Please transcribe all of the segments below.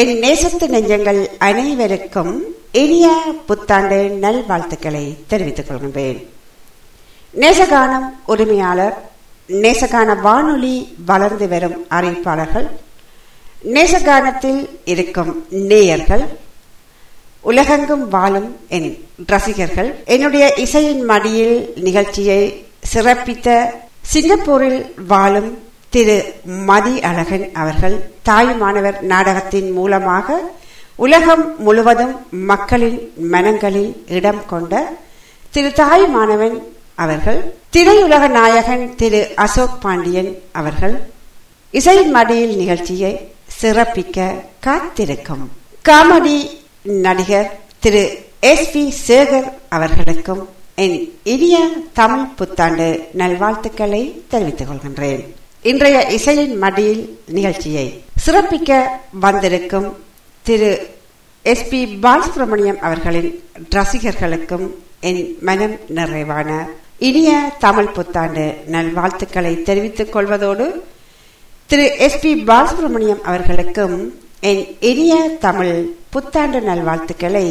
என் நேசத்து நெஞ்சங்கள் அனைவருக்கும் இனிய புத்தாண்டு நல்வாழ்த்துக்களை தெரிவித்துக் கொள்கின்றேன். நேசகானம் உரிமையாளர் நேசகான வானொலி வளர்ந்து வரும் அறிவிப்பாளர்கள் நேசகானத்தில் இருக்கும் நேயர்கள் உலகெங்கும் வாழும் என் ரசிகர்கள் என்னுடைய இசையின் மடியில் நிகழ்ச்சியை சிறப்பித்த சிங்கப்பூரில் வாழும் திரு மதி அழகன் அவர்கள் தாயுமானவர் நாடகத்தின் மூலமாக உலகம் முழுவதும் மக்களின் மனங்களில் இடம் கொண்ட திரு தாயுமானவன் அவர்கள் திரையுலக நாயகன் திரு அசோக் பாண்டியன் அவர்கள் இசை மடியில் நிகழ்ச்சியை சிறப்பிக்க காத்திருக்கும். காமெடி நடிகர் திரு எஸ் பி சேகர் அவர்களுக்கும் என் இனிய தமிழ் புத்தாண்டு நல்வாழ்த்துக்களை தெரிவித்துக் கொள்கின்றேன். இன்றைய இசையின் மடியில் நிகழ்ச்சியை சிறப்பிக்க வந்திருக்கும் திரு எஸ் பி பாலசுப்ரமணியம் அவர்களின் ரசிகர்களுக்கும் என் மனம் நிறைவான இனிய தமிழ் புத்தாண்டு நல்வாழ்த்துக்களை தெரிவித்துக் கொள்வதோடு திரு எஸ் பி பாலசுப்ரமணியம் அவர்களுக்கும் என் இனிய தமிழ் புத்தாண்டு நல்வாழ்த்துக்களை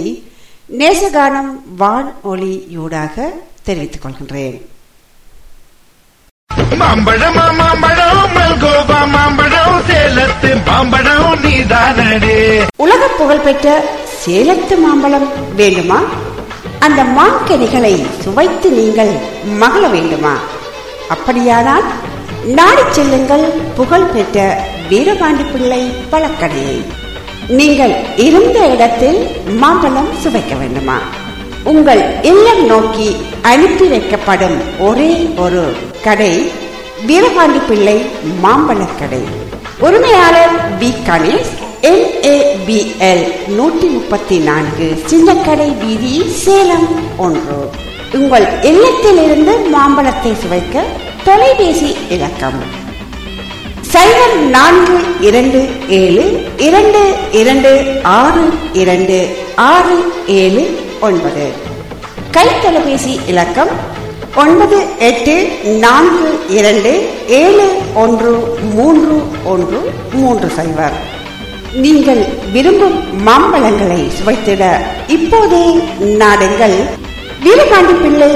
நேசகானம் வான் ஒளியூடாக தெரிவித்துக் கொள்கின்றேன். மாம்பழம் மாம்பழம் மல்கோபா மாம்பழம் சேலத்து மாம்பழம் நீதானடே. உலக புகழ்பெற்ற சேலத்து மாம்பழம் வேண்டுமா? அந்த மாங்கனிகளை சுவைத்து நீங்கள் மகள வேண்டுமா? அப்படியானால் நாடி செல்லுங்கள் புகழ்பெற்ற வீரபாண்டி பிள்ளை பழக்கடையை. நீங்கள் இருந்த இடத்தில் மாம்பழம் சுவைக்க வேண்டுமா? உங்கள் இல்லம் நோக்கி அனுப்பி வைக்கப்படும் ஒரே ஒரு கடை வீரபாண்டி பிள்ளை மாம்பழக் கடை. உரிமையாளர் பி. கணேஷ் எல் நூற்றி முப்பத்தி நான்கு சின்னக்கடை வீதி சேலம் ஒன்று. உங்கள் இல்லத்திலிருந்து மாம்பழத்தை சுவைக்க தொலைபேசி இலக்கம். சைபர் நான்கு இரண்டு ஏழு இரண்டு இரண்டு ஆறு இரண்டு ஆறு ஏழு ஒன்பது. கைத்தொலைபேசி இலக்கம் ஒன்பது எட்டு நான்கு இரண்டு ஏழு ஒன்று மூன்று ஒன்று மூன்று சைபர். நீங்கள் விரும்பும் மாம்பழங்களை சுவைத்திட இப்போதே நாடுங்கள். வீரபாண்டி பிள்ளை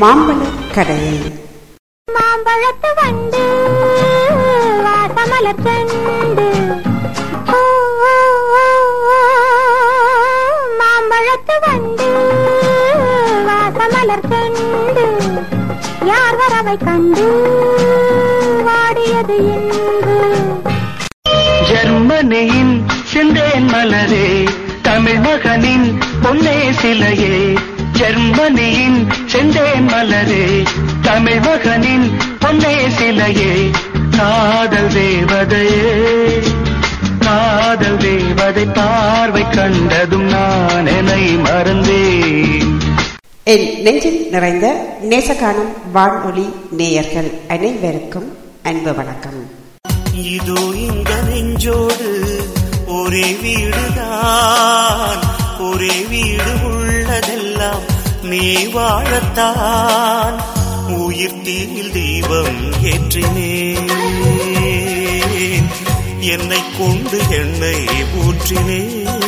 மாம்பழ கடையை மாம்பழத்து வண்டு யார் கண்டு வாடியது என்று ஜெர்மனியின் சிந்தேன் மலரே தமிழ் மகனின் பொன்னே சிலையே. ஜெர்மனியின் செந்தேன் மலரே தமிழ் மகனின் பொன்னே சிலையே. காதல் தேவதையே காதல் தேவதை பார்வை கண்டதும் நான் என்னை மறந்தேன். என் நெஞ்சில் நிறைந்த நேசகானம் வானொலி நேயர்கள் அனைவருக்கும் அன்பு வணக்கம். இதோ இந்த நெஞ்சோடு ஒரே வீடுதான். ஒரே வீடு உள்ளதெல்லாம் நீ வாழத்தான். உயிர் தீயில் தீபம் ஏற்றினேன். என்னை கொண்டு என்னை ஊற்றினேன்.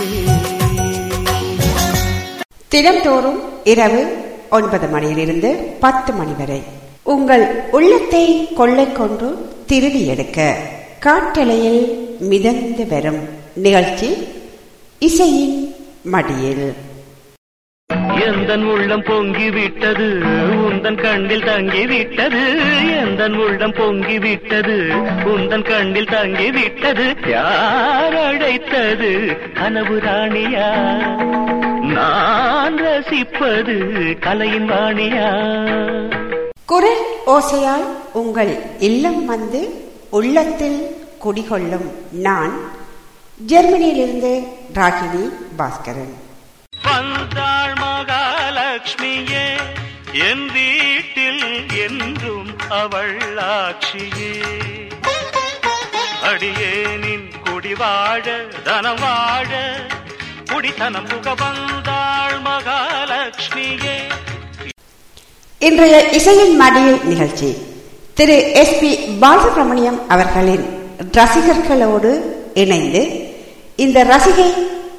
தினம்தோறும் இரவு ஒன்பது மணியிலிருந்து பத்து மணி வரை. உங்கள் உள்ளத்தை கொள்ளை கொண்டு திருடி எடுக்க காட்டலையில் மிதந்து வரும் நிகழ்ச்சி இசையின் மடியில். எந்தன் உள்ளம் பொங்கி விட்டது உந்தன் கண்ணில் தங்கி விட்டது. எந்தன் உள்ளம் பொங்கி விட்டது உந்தன் கண்ணில் தங்கி விட்டது. யார் அழைத்தது கனவு ராணியா? நான் ரசிப்பது கலையின் வாணியா குரல் ஓசையால் உங்கள் இல்லம் வந்து உள்ளத்தில் குடிகொள்ளும் நான் ஜெர்மனியிலிருந்து ராகினி பாஸ்கரன். வந்தாள் மகாலட்சுமியே என் வீட்டில் என்றும் அவள் ஆட்சியே. அடியேனின் குடி வாழ தனம் வாழ கோடித்தனம் புக வந்தாள் மகாலட்சுமியே. இன்றைய இசையின் மடியில் நிகழ்ச்சி. திரு எஸ் பி பாலசுப்ரமணியம் அவர்களின் ரசிகர்களோடு இணைந்து இந்த ரசிகை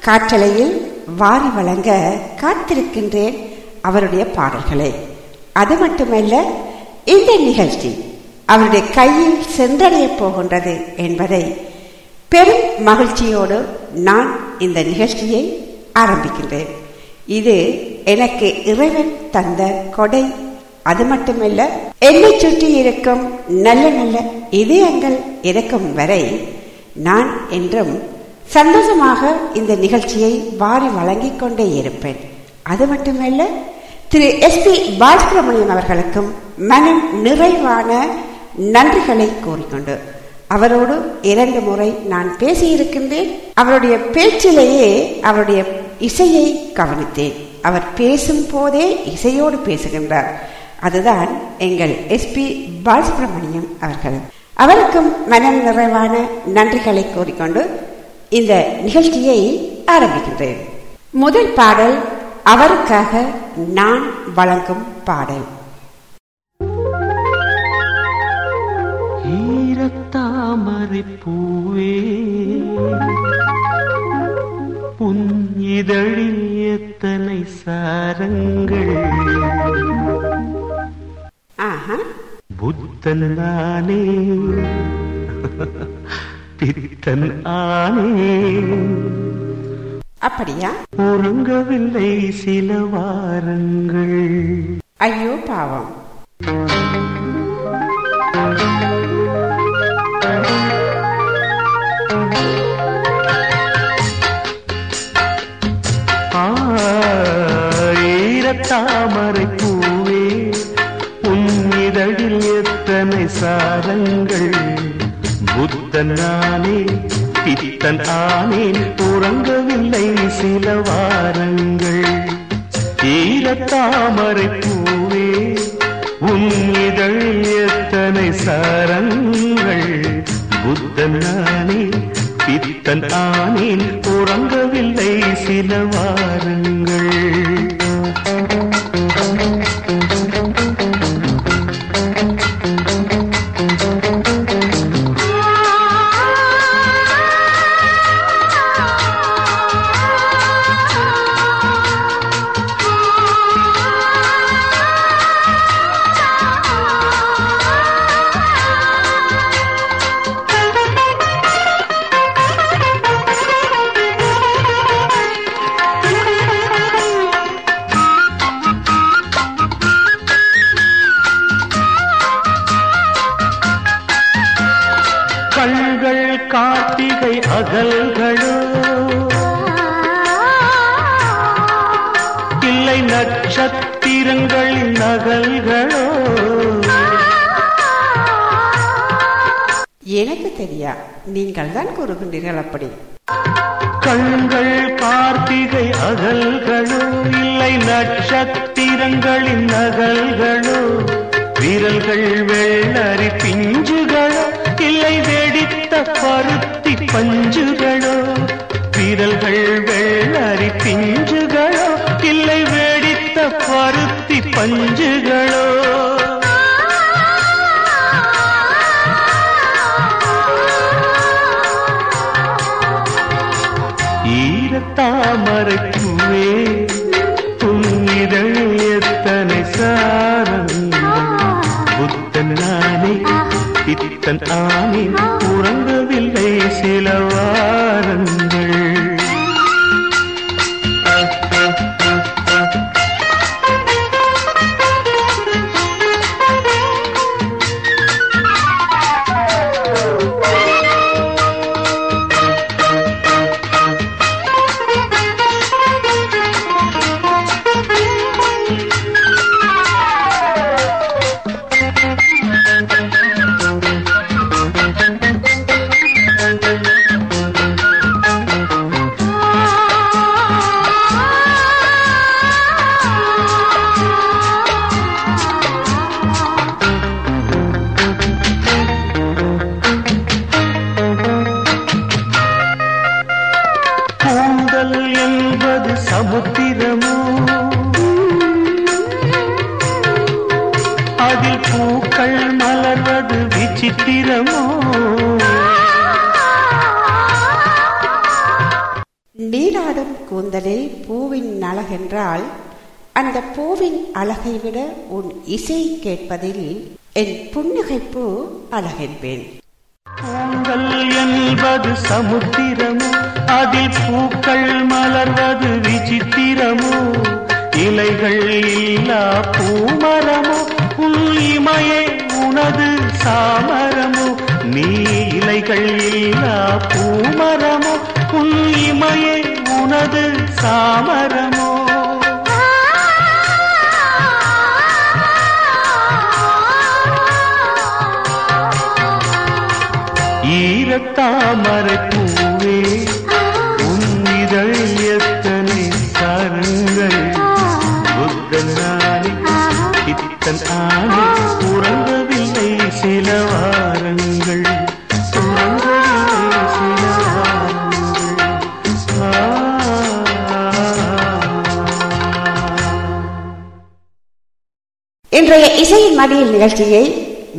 காற்றலையில் வாரி வழங்க காத்திருக்கின்றேன் அவருடைய பாடல்களை. அது மட்டுமல்ல இந்த நிகழ்ச்சி அவருடைய கையில் சென்றடைய போகின்றது என்பதை பெரும் மகிழ்ச்சியோடு நான் இந்த நிகழ்ச்சியை ஆரம்பிக்கின்றேன். இது எனக்கு இறைவன் தந்த கொடை. அது மட்டுமல்ல என்னை சுற்றி இருக்கும் நல்ல நல்ல இதயங்கள் இருக்கும் வரை நான் என்றும் சந்தோஷமாக இந்த நிகழ்ச்சியை வாரி வழங்கிக் கொண்டே இருப்பேன். அது மட்டுமல்ல திரு எஸ் பி பாலசுப்ரமணியம் அவர்களுக்கும் மனம் நிறைவான நன்றிகளை கூறிக்கொண்டு அவரோடு இரண்டு முறை நான் பேசியிருக்கின்றேன். அவருடைய பேச்சிலேயே அவருடைய இசையை கவனித்தேன். அவர் பேசும் போதே இசையோடு பேசுகின்றார். அதுதான் எங்கள் எஸ்பி பாலசுப்ரமணியம் அவர்கள். அவருக்கும் மனம் நிறைவான நன்றிகளை கூறிக்கொண்டு இந்த நிகழ்ச்சியை ஆரம்பிக்கின்றேன். முதல் பாடல் அவருக்காக நான் வழங்கும் பாடல். ஈரத்தாமரை பூவே உன் இதழில் எத்தனை சாரங்கள். ஆஹா. புத்தன் நானே பித்தன் ஆனே. அப்படியா? உறங்கவில்லை சில வாரங்கள். ஐயோ பாவம். சாரங்கள் புத்தன் நானே பித்தன் ஆனேன் உறங்கவில்லை சில வாரங்கள். ஈரத்தாமரை பூவே உன் இதழில் எத்தனை சாரங்கள். புத்தன் நானே பித்தன் ஆனேன் உறங்கவில்லை சில வாரங்கள். llega la pared. பித்தன் ஆனே என்பதில் என் புன்னகைப்பு அழகென்பேன் பூங்கள் என்பது சமுத்திரமோ அதில் பூக்கள் மலர்வது விசித்திரமோ இலைகள் இல்லா பூமரமோ உன் உனது சாமரமோ நீ இலைகள் இல்லா பூமரமோ உன் உனது சாமரம். ஈரத்தாமரை பூவே உன் இதழ் எத்தனை தருங்கள்? புத்தன் நானே இத்தன் ஆனே உறங்கவில்லை சில வாரங்கள். இன்றைய இசையின் மடியில் நிகழ்ச்சியை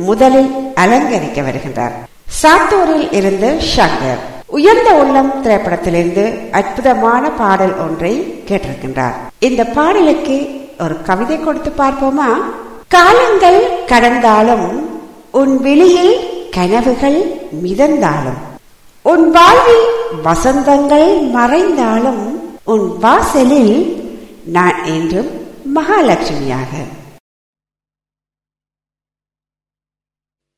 முதலில் அலங்கரிக்க வருகின்றார். சாத்தூரில் இருந்து ஷங்கர். உயர்ந்த உள்ளம் திரைப்படத்திலிருந்து அற்புதமான பாடல் ஒன்றை கேட்டிருக்கின்றார். இந்த பாடலுக்கு ஒரு கவிதை கொடுத்து பார்ப்போமா? காலங்கள் கடந்தாலும் உன் விழியில் கனவுகள் மிதந்தாலும் உன் வாழ்வில் வசந்தங்கள் மறைந்தாலும் உன் வாசலில் நான் என்றும் மகாலட்சுமியாக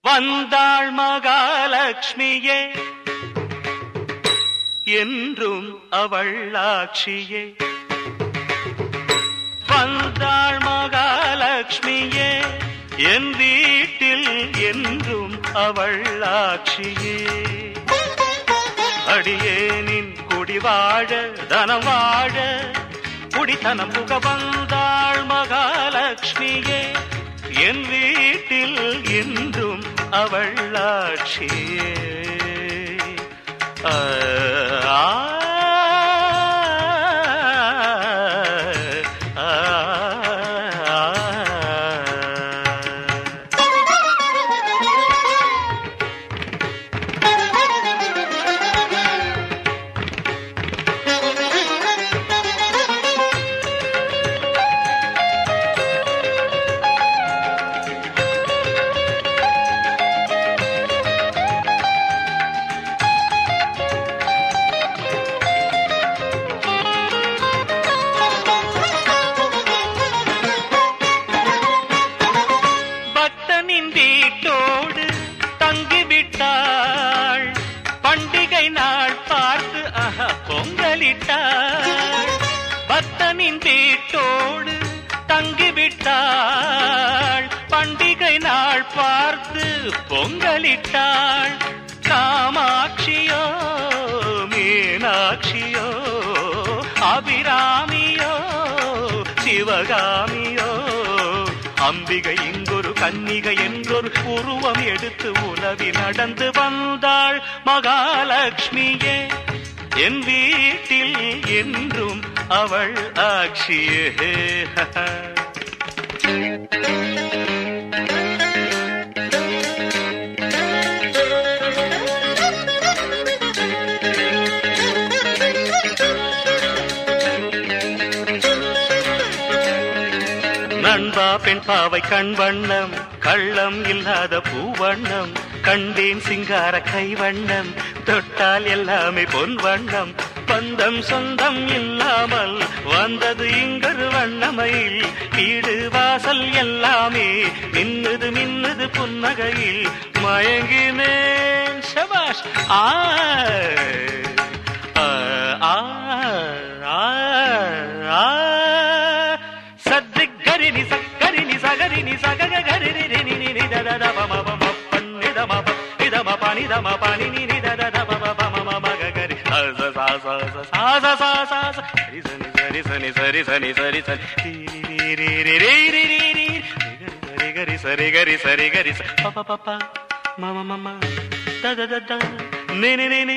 வந்தாள் மகாலட்சுமியே என்றும் அவள்ளாட்சியே வந்தாள் மகாலட்சுமியே என் வீட்டில் என்றும் அவள்ளாட்சியே அடியேனின் குடிவாழ தனம் வாழ குடித்தனம் புக வந்தாள் மகாலட்சுமியே என் வீட்டில் இன்றும் அவள் ஆட்சியே. ஆ, மகாலட்சுமியே என் வீட்டில் என்றும் அவள் ஆட்சியே. நண்பா பெண் பாவை கண் வண்ணம் கள்ளம் இல்லாத பூவண்ணம் கண்டேன் சிங்கார கை வண்ணம் தொட்டால் எல்லாமே பொன் வண்ணம் பந்தம் சொந்தம் இல்லாமல் வந்தது இங்கொரு வண்ணமையில் வீடு வாசல் எல்லாமே மின்னுது மின்னுது புன்னகையில் மயங்கினேன் சபாஷ் ஆ ஆ, சக்கரிணி சகரிணி சகக கரிணி ரிணி நினி సరి గరి సరి గరి పప పప మమ మమ దద దద నే నే నే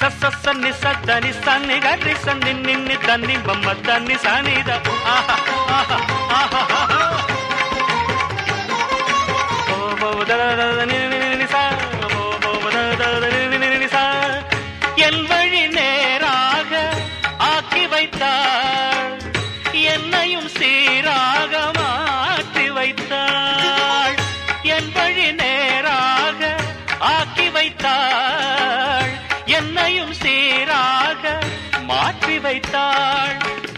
సస్స సన్ని సద్దని సన్ని గరి సన్ని నిన్ని తన్ని బొమ్మ తన్ని సాని దపు ఓ வைத்தாள். என்னையும் சீராக மாற்றி வைத்தாள்.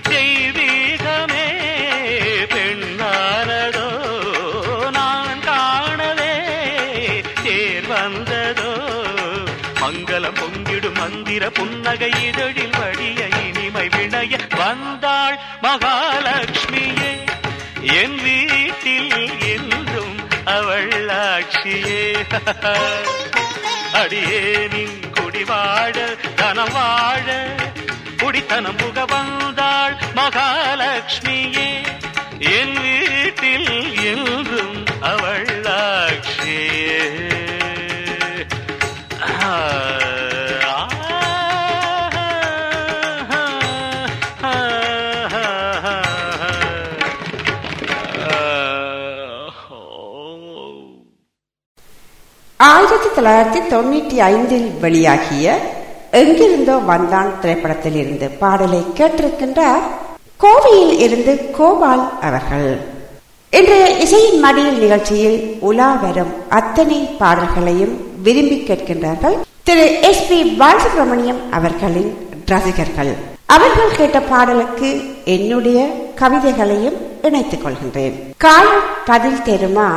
தெய்வீகமே பெண்ணானதோ நான் காணவே தேர் வந்ததோ மங்களம் பொங்கிடும் மந்திர புன்னகை இதழில் வழிய இனிமை வினைய வந்தாள் மகாலட்சுமியே. என் வீட்டில் என்றும் அவள் ஆட்சியே. அடியேனின் குடிவாழ தனம் வாழ. குடித்தனம் புக வந்தாள் மகாலட்சுமியே. என் வீட்டில் என்றும் அவள் ஆட்சியே. ஆயிரத்தி தொள்ளாயிரத்தி தொண்ணூற்றி ஐந்தில் வெளியாகிய எங்கிருந்தோ வந்தான் திரைப்படத்தில் இருந்து பாடலை கேட்டிருக்கின்றார் கோவையில் இருந்து கோபால் அவர்கள். இன்றைய இசையின் மடியில் நிகழ்ச்சியில் உலா வரும் அத்தனை பாடல்களையும் விரும்பி கேட்கின்றார்கள் திரு எஸ் பி பாலசுப்ரமணியம் அவர்களின் ரசிகர்கள். அவர்கள் கேட்ட பாடலுக்கு என்னுடைய கவிதைகளையும் இணைத்துக் கொள்கின்றேன். காலம் பதில் தெருமா?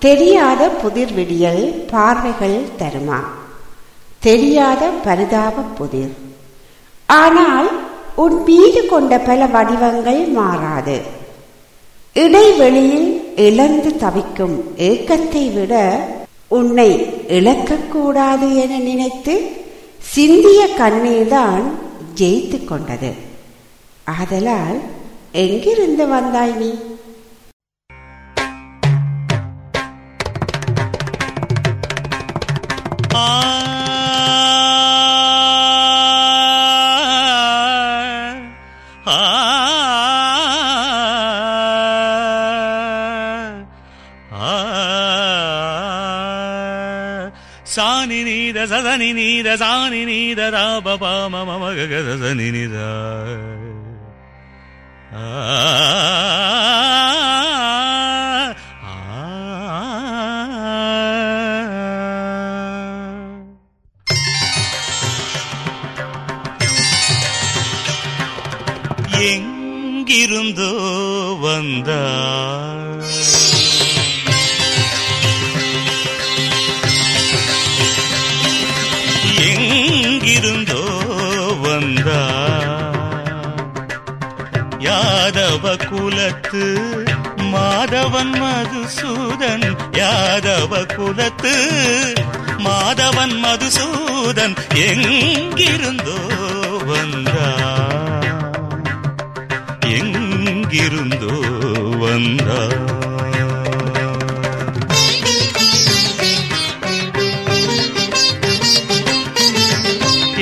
தெரியாத புதிர் விடியல் பார்வைகள் தருமா? தெரியாத பரிதாப புதிர். ஆனால் உன் மீது கொண்ட பல வடிவங்கள் மாறாது. இடைவெளியில் இழந்து தவிக்கும் ஏக்கத்தை விட உன்னை இழக்கக்கூடாது என நினைத்து சிந்திய கண்ணீர்தான் ஜெயித்து கொண்டது. ஆதலால் எங்கிருந்து வந்தாய் நீ? சானி நீத சதனி நீத சானி நீத ராப பாம மம கத சனி நித எங்கிருந்தோ வந்தார் எங்கிருந்தோ வந்தா யாதவ குலத்து மாதவன் மதுசூதன் யாதவ குலத்து மாதவன் மதுசூதன் எங்கிருந்தோ வந்த எங்கிருந்தோ வந்தா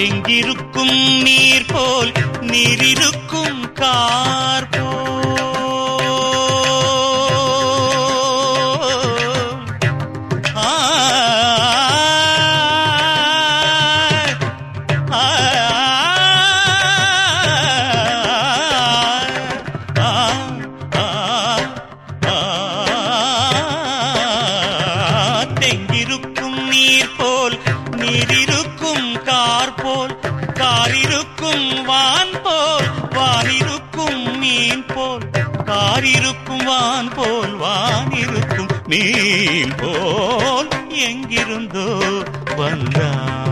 எங்கிருக்கும் நீர் போல் நீரிருக்கும் நீ மீன் போல் எங்கிருந்தோ வந்தான்.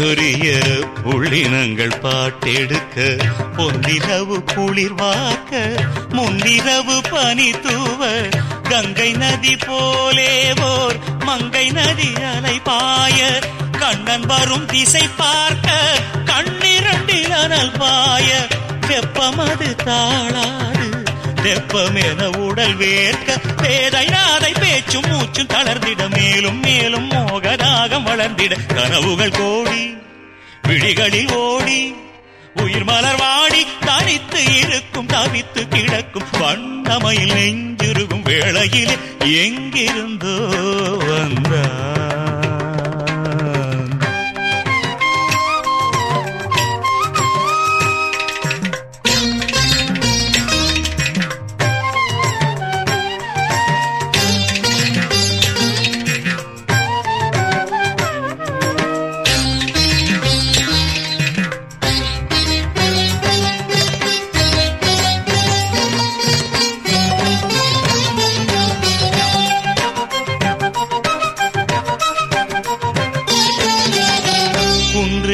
பூச்சொரிய புள்ளினங்கள் பாட்டெடுக்க பொன்னிரவு குளிர்வாக்க முன்னிரவு பனி தூவ கங்கை நதி போலே போர் மங்கை நதி அலை பாய கண்ணன் வரும் திசை பார்க்க கண்ணிரண்டில் அனல் பாய வெப்பமது தாளா தாளாது என உடல் வேர்க்க பேதை நாதை பேச்சும் மூச்சும் தளர்ந்திட மேலும் மேலும் மோகராகம் வளர்ந்திட கனவுகள் கோடி விழிகளில் ஓடி உயிர் மலர் வாடி தனித்து இருக்கும் தவித்து கிடக்கும் வண்ணமையில் நெஞ்சிருக்கும் வேளையில் எங்கிருந்தோ வந்தார்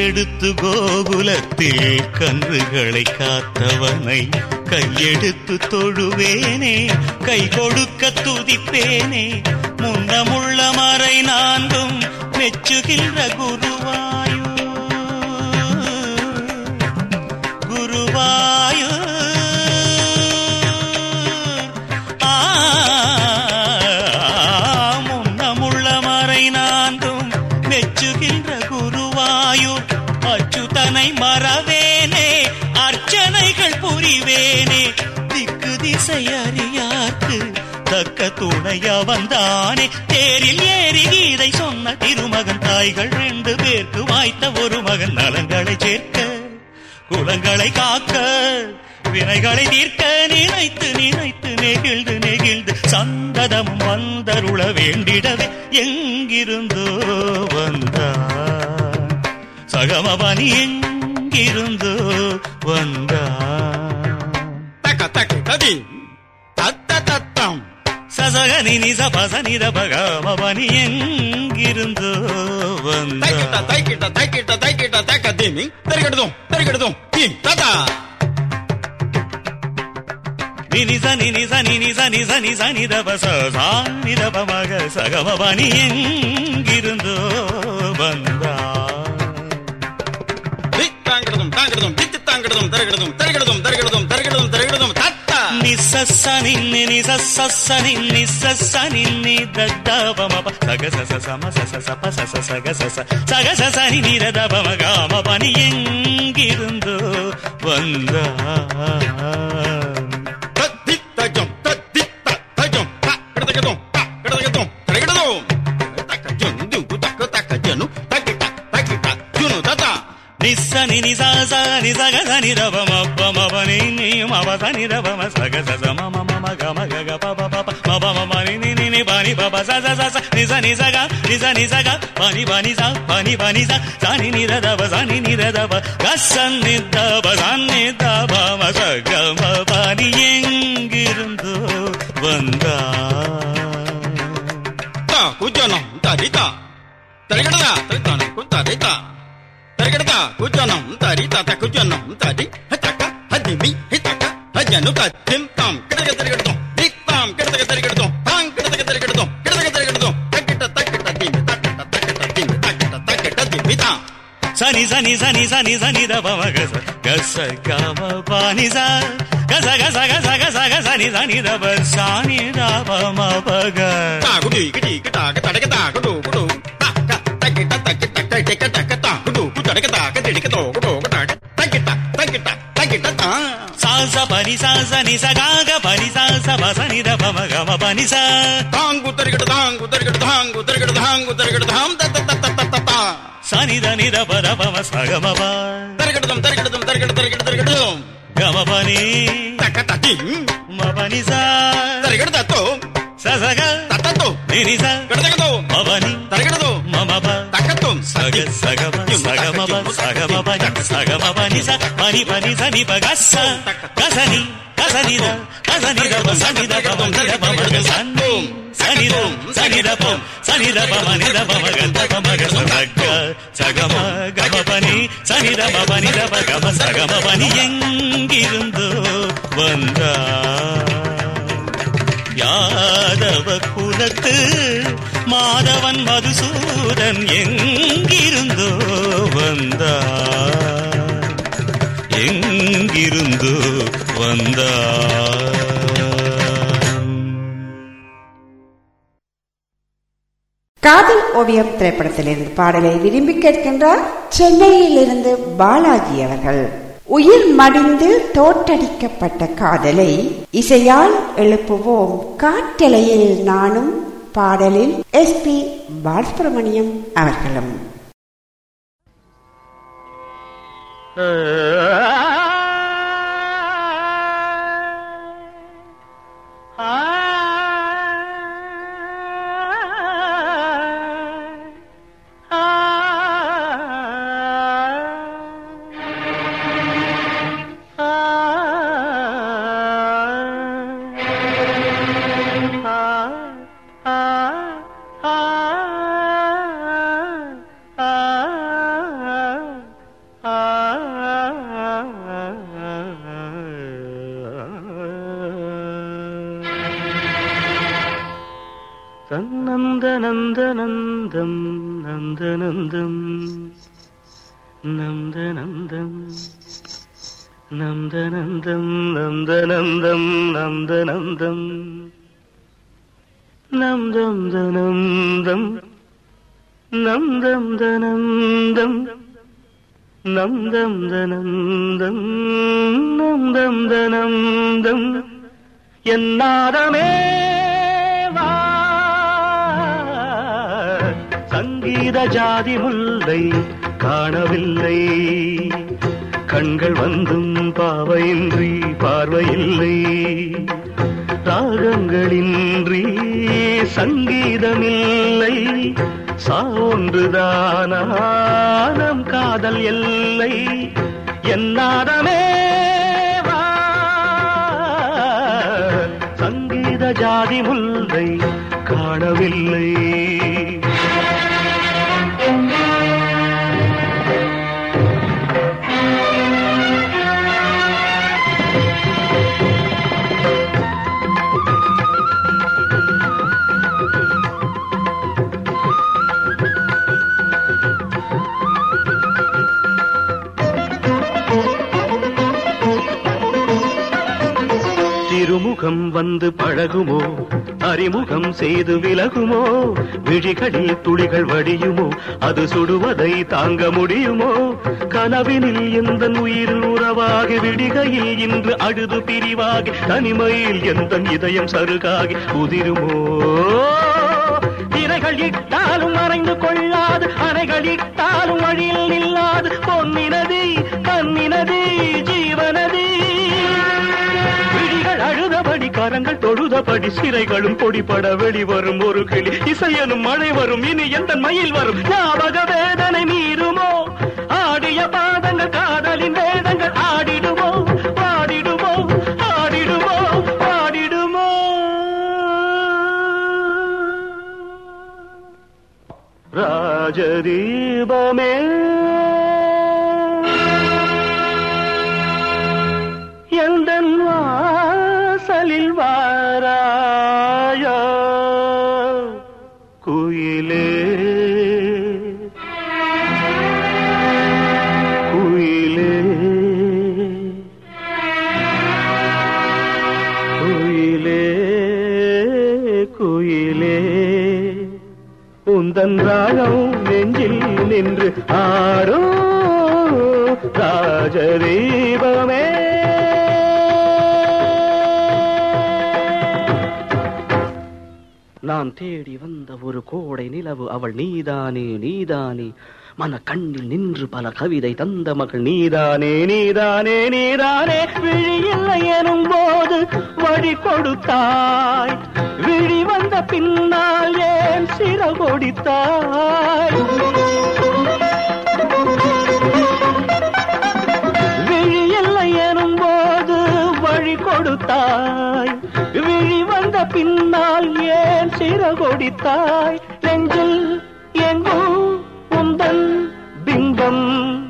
கையெடுத்து கோகுலத்தில் கன்றுகளை காத்தவனை கையெடுத்து தொழுவேனே கை கொடுக்க துதிப்பேனே. முன்னமுள்ள மறை நான்கும் மெச்சுகின்ற குருவாயு குருவாயு துணைய வந்தானே தேரில் ஏறி கீதை சொன்ன திருமகன் தாய்கள் ரெண்டு பேருக்கு வாய்த்த ஒரு மகன் நலங்களை சேர்க்க குலங்களை காக்க வினைகளை தீர்க்க நினைத்து நினைத்து நெகிழ்ந்து நெகிழ்ந்து சந்ததம் வந்தருள வேண்டிடவே எங்கிருந்தோ வந்தான். சகமபனி எங்கிருந்தோ வந்தான். தக்க தக்க ததி. தத்த தத்தம். சசகனி நிச பசனித பகமபனி எங்கிருந்தோ தைக்கிட்ட வந்தான் தைக்கிட்ட தைக்கிட்ட தைக்கிட்ட தக்க தீமி தெருக்கெடுத்தோம் தெருக்கெடுத்தோம். தீம் ததா நினிச நினிச நினிச நிச நிச நிதப சா நிதப மக சகமபனி எங்கிருந்தோ வந்தான் தாங்கிடுதும் தாங்கிடுதும் தித்து தாங்கிடுதும் தெருக்கெடுத்தும் தெருக்கெடுத்தும் தெருக்கெடுத்தும் నిస్స నిన్ని నిసస్స నిన్ని సస్స నిన్ని దద్దవమప సగస సమ సస సప సస సగస సగస సని నిరదవమ గామ பணி எங்கிருந்தோ வந்தா தத்தித்தகம் தத்தித்தகம் கடதகதம் கடதகதம் నిస్సని నిసాస నిసగద నిరవమ పమవని నిమవద నిరవమ సగద సమమ మమ గమ గగ పప పప మమ మమ ని ని ని బని బబ స స స నిస నిసగ నిస నిసగ బని బని స బని బని స సని నిరదవ సని నిరదవ గసన్ నిదవ సన్నిదవ మస గమ பனி எங்கிருந்தோ வந்தா குஜனம் தரிதா தரிகடதா தரிதான குந்தா தரிதா த குஜனம் தரி ஹத்தக்க ஹதிமி ஹித்தக்க ஹஜனு தத்திம் தாம் கிடக தெருக்கெடுத்தோம் தித்தாம் கிடக தெருக்கெடுத்தோம் தாங் கிடக தெருக்கெடுத்தோம் கிடக தெருக்கெடுத்தோம் தக்கிட்ட தக்கிட்ட தீமி தக்கிட்ட தக்கிட்ட தீமி தக்கிட்ட தக்கிட்ட தீமி தாம் சனி சனி சனி சனி சனி தப மகச கச கம பானி ச கச கச கச கச கசனி சனி தப சானி தப மபக தா குடி கிடி கிடா கடக தா குடு குடு தக்க தக்கிட்ட தக்கிட்ட தக்கிட்ட தக்க தா குடு குடக தா கடிக்க தோ குடு குடா தக்கிட்ட தக்கிட்ட தக்கிட்ட தா சாச பனி சாச நி சகாக பனி சாச பசனி தப மக ம பனி ச தாங்கு தருகிடு தாங்கு தருகிடு தாங்கு தருகிடு தாங்கு தருகிடு தாம் தத்த தத்த தத்த தா சனி தனி தப தப ம சக ம ப தருகிடுதும் தருகிடுதும் தருகிடு தருகிடு தருகிடுதும் கம பனி தக்க தட்டி ம பனி எங்கிருந்தோ வந்தா யாதவ குலத்து மாதவன் மதுசூதன் எங்கிருந்தோ வந்தான் எங்கிருந்தோ வந்தான் காதல் ஓவியம் திரைப்படத்திலிருந்து பாடலை விரும்பி கேட்கின்றார் சென்னையில் இருந்து பாலாஜி அவர்கள். உயிர் மடிந்து தோற்றடிக்கப்பட்ட காதலை இசையால் எழுப்புவோம். காற்றலையில் நானும் பாடலில் எஸ் பி பாலசுப்ரமணியம் அவர்களும். நந்தம் நந்த நந்தம் நந்த நந்தம் நந்த நந்தம் நந்த நந்தம் நந்தம் தனந்தம் நந்தம் தனந்தம் நந்தம் தனந்தம் நந்தம் தனந்தம் என் நாதமே. சங்கீத ஜாதி முல்லை காணவில்லை. கண்கள் வந்தும் பாவையின்றி பார்வையில்லை. ராகங்களின்றி சங்கீதமில்லை. சான்றுதானம் காதல் எல்லை. என்னாதமே வா. சங்கீத ஜாதி முல்லை காணவில்லை. வந்து பழகுமோ? அறிமுகம் செய்து விலகுமோ? விழிகளில் துளிகள் வடியுமோ? அது சுடுவதை தாங்க முடியுமோ? கனவினில் எந்த உயிர் உறவாகி விடிகையில் இன்று அழுது பிரிவாகி தனிமையில் எந்த இதயம் சருகாகி உதிருமோ? திரைகள் இட்டாலும் மறைந்து கொள்ளாது அணைகள் இட்டாலும் வழியில் கரங்கள் சிறைகளும் பொடிபட வெளிவரும் ஒரு கிளி. இசையனும் மழை வரும் இனி எந்த மயில் வரும்? ஞாபக வேதனை மீறுமோ? ஆடிய பாதங்கள் காதலின் வேதங்கள் ஆடிடுமோ? பாடிடுமோ? ஆடிடுமோ? பாடிடுமோ? ராஜதீபமே. நின்று ஆரோ ராஜதீபமே. நான் தேடி வந்த ஒரு கோடை நிலவு அவள் நீதானே நீதானே. மன கண்ணில் நின்று பல கவிதை தந்த மகள் நீதானே நீதானே நீதானே. விழி இல்லை எனும் போது வழி கொடுத்தாய். விழி வந்த பின்னால் ஏன் சிறகொடித்தாய்? அழகொடித்தாய் நெஞ்சில் எங்கும் உந்தன் பிம்பம்.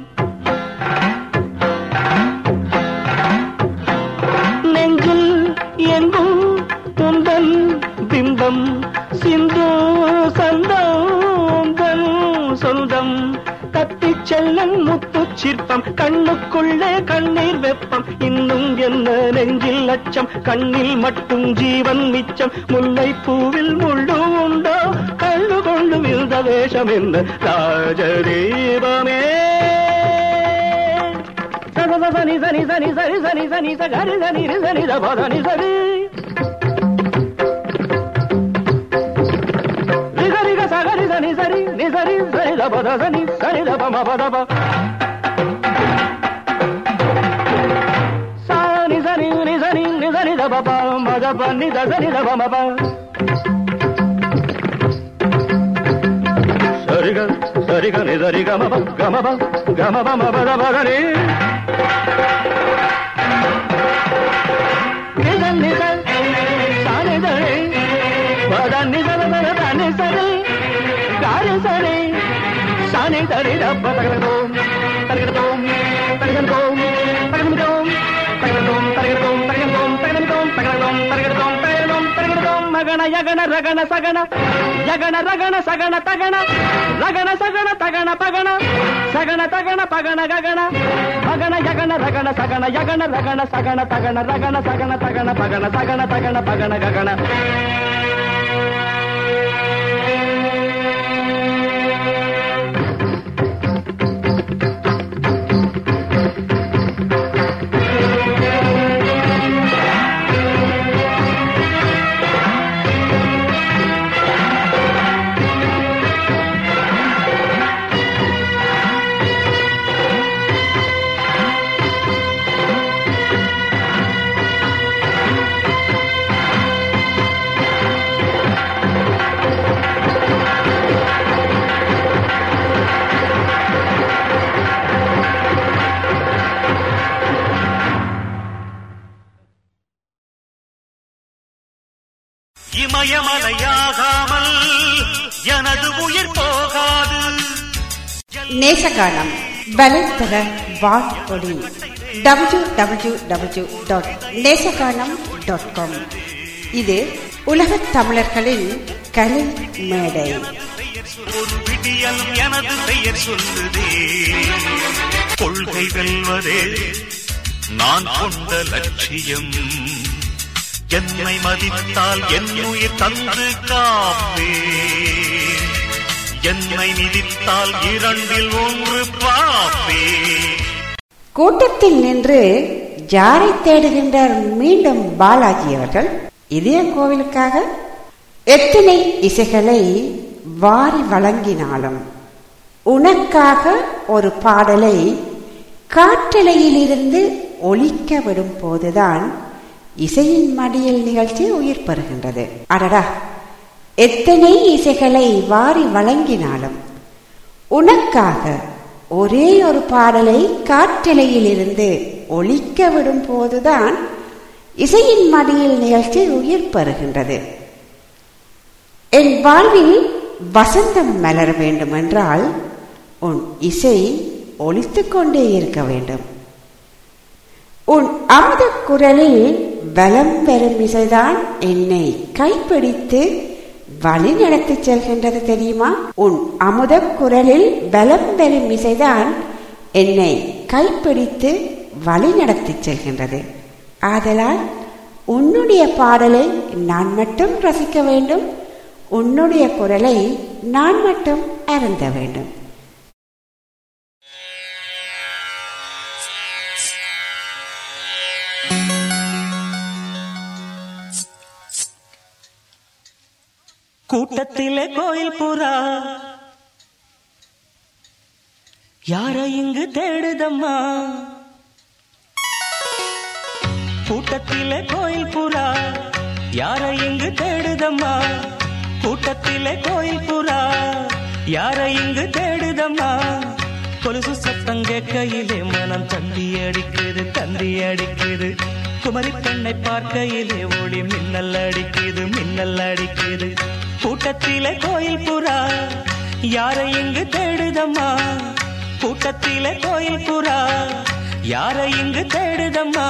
நெஞ்சில் எங்கும் உந்தன் பிம்பம். சிந்து சந்தம் சொந்தம். கத்தி செல்லன் முத்து சிற்பம். கண்ணுக்குள்ளே கண்ணீர் வெப்பம். இந்த என்ன நெஞ்சில் அச்சம் கண்ணில் மட்டும் ஜீவன் மிச்சம். முல்லை பூவில் முள்ளு உண்டோ? கள்ளு கொண்டு விழுந்த வேஷம் என்ன? ராஜதீபமே சனி சனி சனி சரி சனி சனி சரி சனி சனி சனி சரி சரி சரி சரி சரி சரி சரி சரி சரி சரி சரி சரி சரி சரி దబబ మగబ నిదగ నిదబమబ సరిగ సరిగ నిదరి గమబ గమబ గమబ మబద బదని నిద సానిదరి పద నిదల బద నిసరి గారి సరి. సానిదరి రబ్బ తగలదో. மகன ரகன சகன. ஜகன ரகன சகன தகன. ரகன சகன தகன பகன. சகன தகன பகன ககன. பகன ஜகன ரகன சகன யகன ரகன சகன தகன ரகன சகன தகன பகன சகன தகன பகன ககன. நேசகாலம் வலைத்தள வான்கொடி W W W dot Nesakalam dot com இது உலக தமிழர்களின் கலை மேடை எனது பெயர் சொல்லுதே கொள்கை வெல்வதே நான் கொண்ட லட்சியம் என்னை மதித்தால் என் உயிர் தந்து காப்பே என்னை மிதித்தால் இரண்டில் ஒன்று பாப்பே கூட்டத்தில் நின்று ஜாரை தேடுகின்றார் மீண்டும் பாலாஜி அவர்கள். இதே கோவிலுக்காக எத்தனை இசைகளை வாரி வழங்கினாலும் உனக்காக ஒரு பாடலை காற்றலையிலிருந்து ஒலிக்க விடும் போதுதான் இசையின் மடியில் நிகழ்ச்சி உயிர் பெறுகின்றது. அடடா! எத்தனை இசைகளை வாரி வழங்கினாலும் உனக்காக ஒரே ஒரு பாடலை காற்றலையிலிருந்து ஒழிக்க விடும் போதுதான் இசையின் மடியில் நிகழ்ச்சி உயிர் பெறுகின்றது. என் வாழ்வில் வசந்தம் மலர வேண்டுமென்றால் உன் இசை ஒலித்துக் கொண்டே இருக்க வேண்டும். உன் அமுத குரலில் பலம் பெறும் இசைதான் என்னை கைப்பிடித்து வழி நடத்தி செல்கின்றது தெரியுமா? உன் அமுத குரலில் பலம் பெறும் இசைதான் என்னை கைப்பிடித்து வழி நடத்தி செல்கின்றது. ஆதலால் உன்னுடைய பாடலை நான் மட்டும் ரசிக்க வேண்டும். உன்னுடைய குரலை நான் மட்டும் அருந்த வேண்டும். கூட்டத்திலே கோயில் புறா யார இங்கு தேடுதம்மா? கூட்டத்திலே கோயில் புறா யார இங்கு தேடுதம்மா? கூட்டத்திலே கோயில் புறா யார இங்கு தேடுதம்மா? கொலுசு சத்தம் கேட்கையிலே மனம் தந்தி அடிக்குது தந்தி அடிக்குது குமரி பெண்ணை பார்க்கையிலே ஒளி மின்னல் அடிக்குது மின்னல் அடிக்குது. கூட்டத்திலே கோயில் புறா யாரை இங்கு தேடுதம்மா? கூட்டத்திலே கோயில் புறா யாரை இங்கு தேடுதம்மா?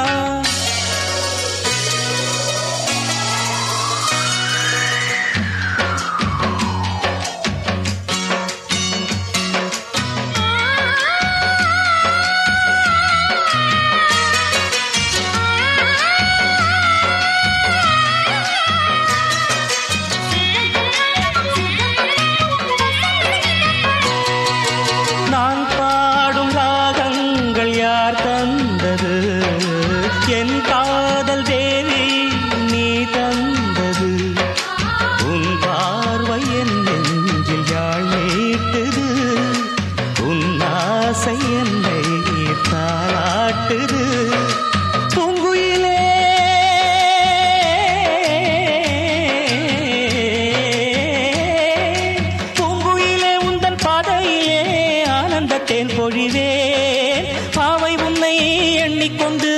தேன் பொழிவேன் பாவை உன்னை எண்ணிக்கொண்டு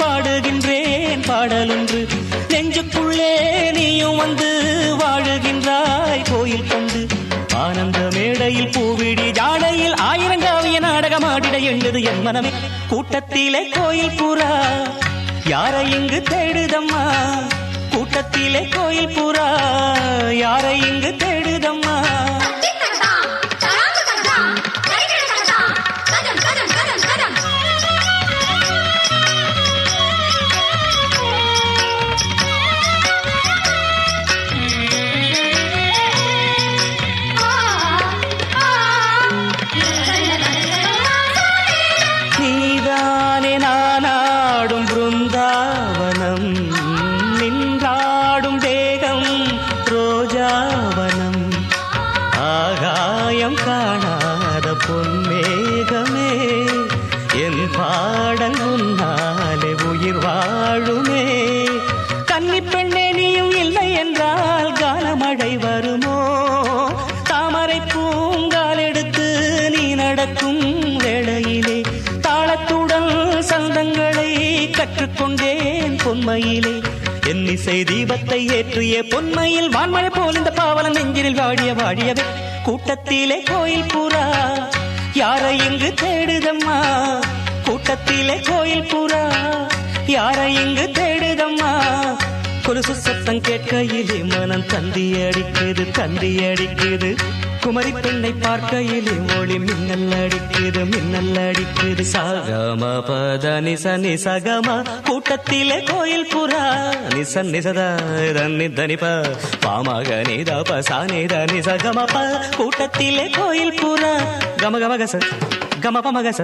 பாடுகின்றேன். பாடலொன்று நெஞ்சுக்குள்ளே நீயும் வந்து வாழுகின்றாய். கோயில் கொண்டு ஆனந்த மேடையில் பூவிடி ஜாடையில் ஆயிரம் காவிய நாடகமாடிட எண்ணுது என் மனமே. கூட்டத்திலே கோயில் புறா யாரை இங்கு தேடுதம்மா? கூட்டத்திலே கோயில் புறா யாரை இங்கு தேடுதம்மா? ஏற்றிய பொன்மையில் வான்மழை போல் இந்த பாவலன் நெஞ்சினில் வாடிய வாடியவே கூட்டத்திலே கோயில் பூரா யாரை இங்கு தேடுதம்மா? கூட்டத்திலே கோயில் பூரா யாரை இங்கு தேடுதம்மா? கொலுசு சத்தம் கேட்கையிலே மனம் தந்தி அடிக்குது தந்தி அடிக்குது குமரி பெண்ணை பார்க்கையிலே ஒளி மின்னல் அடிக்குது மின்னல் அடிக்குது. சகம பத நிச நிசகம கூட்டத்திலே கோயில் புறா. நிச நிசத தன்னி தனிப பாமக நித பசா நித நிசகம ப கூட்டத்திலே கோயில் புறா. கம கம கச கம பம கச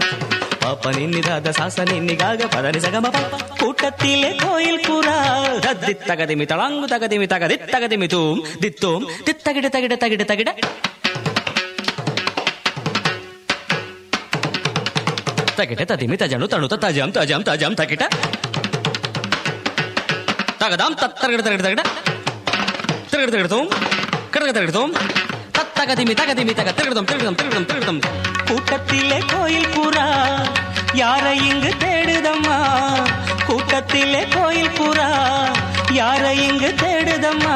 பாப்ப நின்னிதாத சாச நின்னிகாக பத நிசகம ப கூட்டத்திலே கோயில் புறா. தத்தி தகதிமி தளாங்கு தகதிமி தகதி தகதிமி தூம் தித்தோம் தித்தகிட தகிட தகிட தகிட తగిట తదిమి తజను తణుత తజం తజం తజం తగిట తగదాం తత్తరగడ తగడ తగడ తిరగడ తిరగడతాం కడగ తిరగడతాం தத்தகதிமி தகதிமி தக திருடம் திருடம் திருடம் திருடம் கூட்டத்திலே கோயில் புறா யாரை இங்கு தேடுதம்மா கூட்டத்திலே கோயில் புறா யாரை இங்கு தேடுதம்மா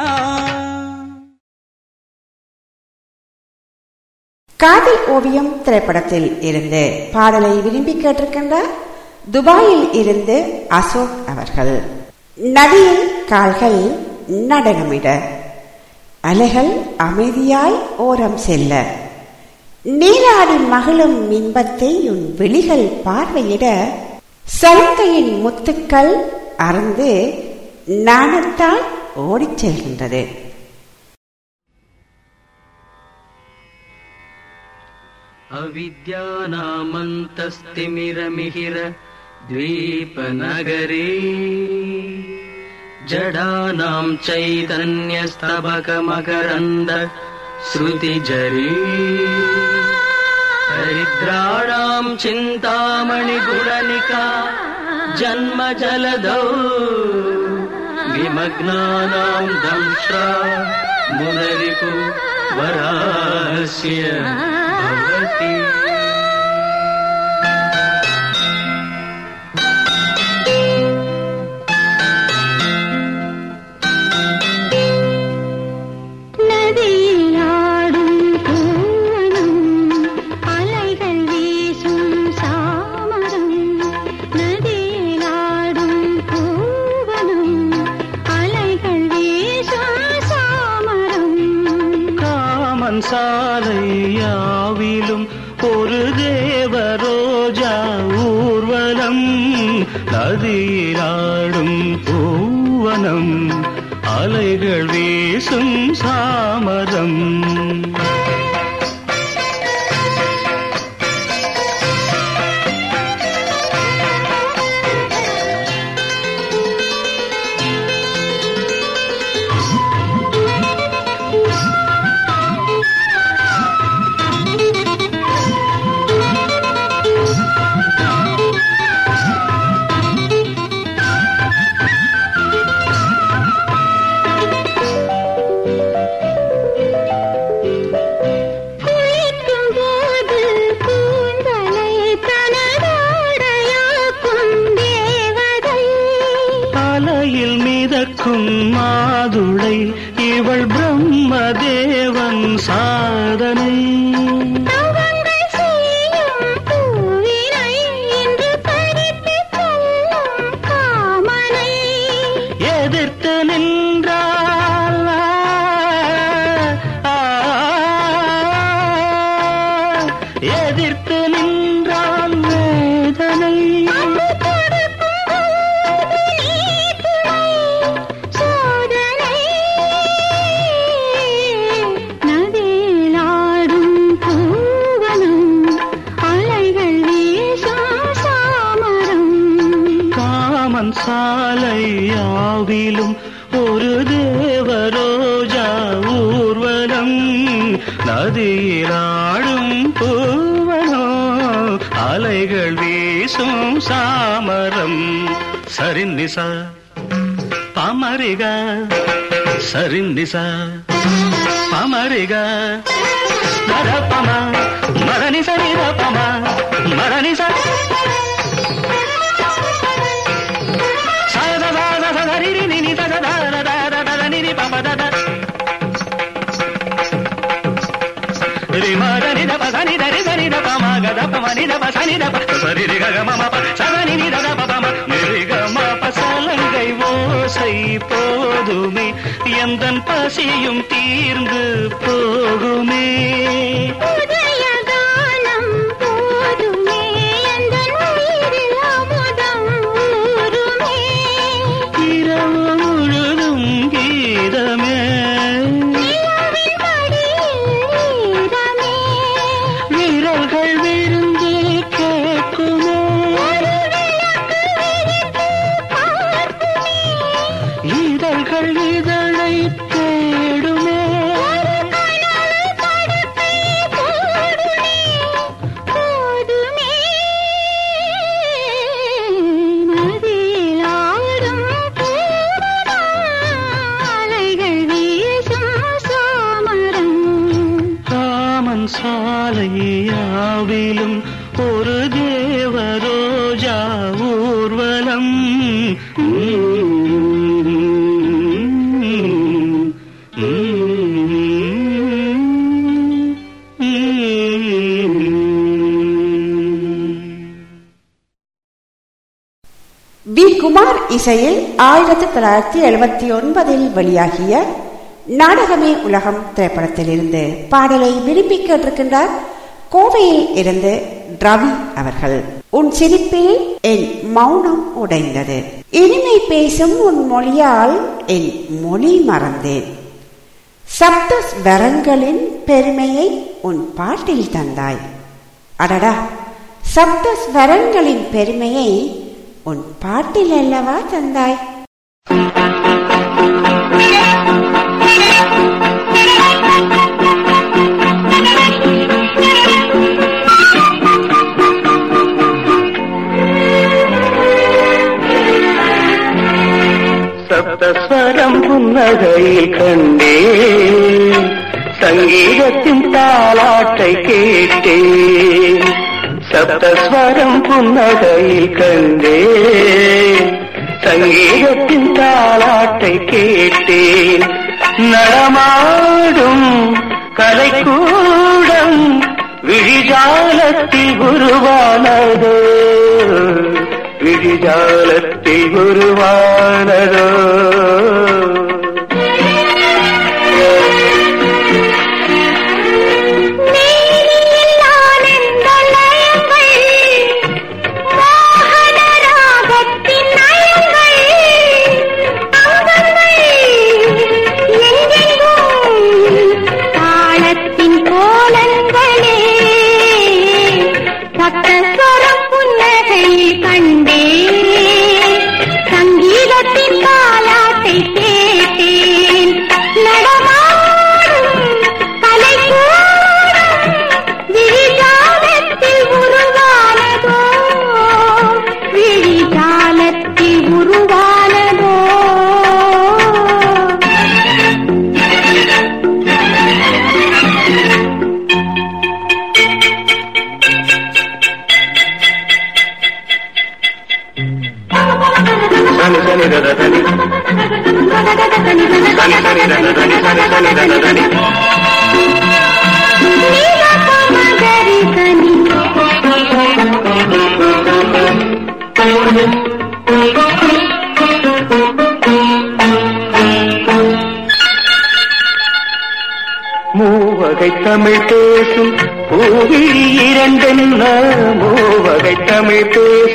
காதல் ஓவியம் திரைப்படத்தில் இருந்து பாடலை விரும்பி கேட்டிருக்கின்றார் துபாயில் இருந்து அசோக் அவர்கள். நதியில் கால்கள் நடனமிட அலைகள் அமைதியாய் ஓரம் செல்ல நீராடி மகளும் இன்பத்தை உன் விழிகள் பார்வையிட சலங்கையின் முத்துக்கள் அறந்து நாணத்தால் ஓடிச் செல்கின்றது. अविद्यानामन्तस्तिमिरमिहिर द्वीपनगरे। जडानां चैतन्यस्तबकमकरन्द श्रुतिजरी दरिद्राणां चिन्तामणिगुणनिका जन्मजलदौ विमग्नानां दंश्रा मुदरिपु वरास्य भवति யாவிலும் ஒரு தேவரோஜா ஊர்வலம். நதியிலாடும் பூவனம் அலைகள் வீசும் சாமரம். Sari nisa pamarga daripama marani sari daripama sari saha saha saha saha hari சலங்கை ஓசை போதுமே. எந்தன் பசியும் தீர்ந்து போகுமே. இலங்கையில் ஆயிரத்தி தொள்ளாயிரத்தி எழுபத்தி ஒன்பதில் வெளியாகிய நாடகமே உலகம் திரைப்படத்திலிருந்து பாடலை விரும்பி கேட்டிருக்கின்றார் கோவையில் இருந்து ரவி அவர்கள். உன் சிரிப்பில் என் மௌனம் உடைந்தது. இனிமை பேசும் உன் மொழியால் என் மொழி மறந்தேன். சப்த ஸ்வரங்களின் பெருமையை உன் பாட்டில் தந்தாய். அடடா! சப்த ஸ்வரங்களின் பெருமையை உன் பாட்டில் அல்லவா தந்தாய்? சப்தஸ்வரம் புன்னகையில் கண்டேன் சங்கீதத்தின் தாலாட்டை கேட்டேன். சப்தஸ்வரம் புன்னகையில் கண்டேன். சங்கீதத்தின் தாளாட்டை கேட்டேன். நடமாடும் கலைக்கூடம் விழிஜாலத்தில் உருவானதோ. விழிஜாலத்தில் உருவானதோ.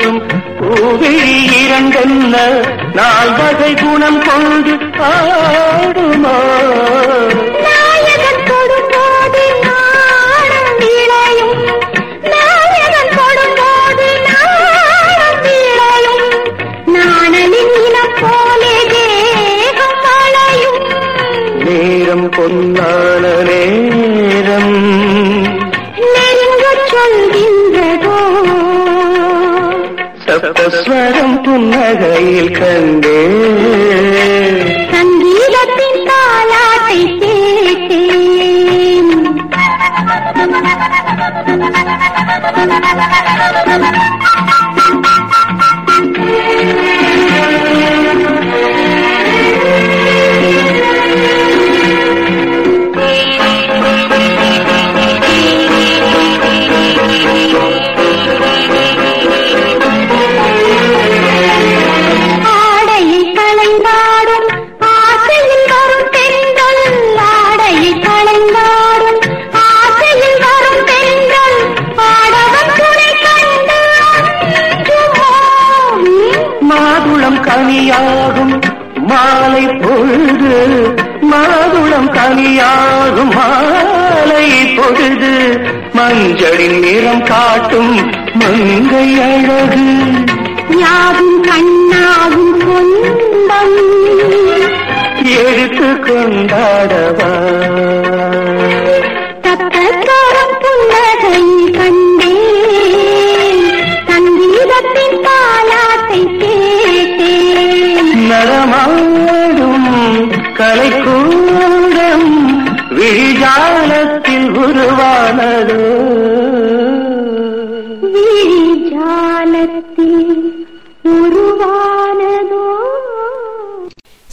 தமிழ் பேசும் பூவிழி இரண்டென்ன நால்வகை குணம் கொண்டு ஆடுமா? புன்னகையில் கண்டே சங்கீதத்தின் தாலாட்டை கேட்டேன். மஞ்சளின் நிறம் காட்டும் மங்கை அழகு. யாவும் கண்ணாகும் சொந்தம் எடுத்து கொண்டாடவா.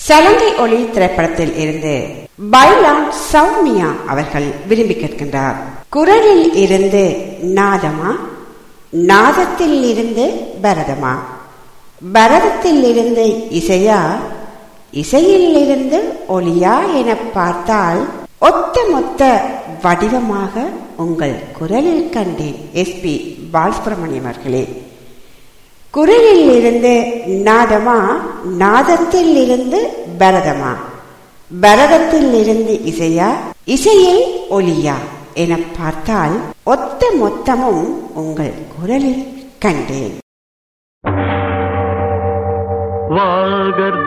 சலங்கை ஒளி திரைப்படத்தில் இருந்து பைலான் சௌமியா அவர்கள் விரும்பி கேட்கின்றார். குரலில் இருந்து நாதமா? நாதத்தில் இருந்து பரதமா? பரதத்தில் இருந்து இசையா? இசையில் இருந்து ஒளியா என பார்த்தால் ஒத்த மொத்த வடிவமாக உங்கள் குரலில் கண்டேன் எஸ்பி பாலசுப்ரமணியம் அவர்களே. குரலில் இருந்து நாதமா நாதத்தில் இருந்து பரதமா. பரதத்தில் இருந்து இசையா இசையில் ஒலியா என பார்த்தால் ஒத்த மொத்தமும் உங்கள் குரலில் கண்டேன். வாகர்த்தாவிவ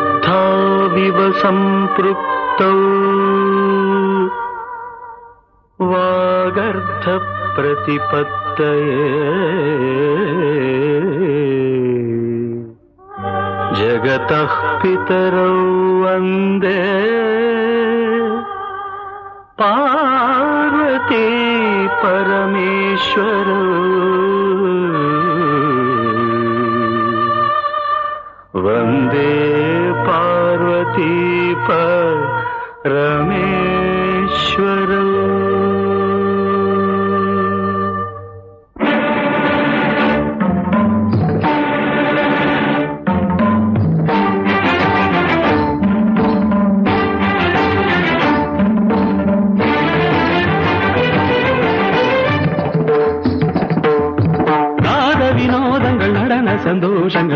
சம்பிருப்தௌ வாகர்த்த பிரதிபத்தயே जगतः पितरौ वंदे। पार्वती परमेश्वर। वंदे पार्वती परमेश्वर।